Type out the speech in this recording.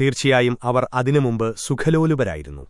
തീർച്ചയായും അവർ അതിനു മുമ്പ് സുഖലോലുപരായിരുന്നു.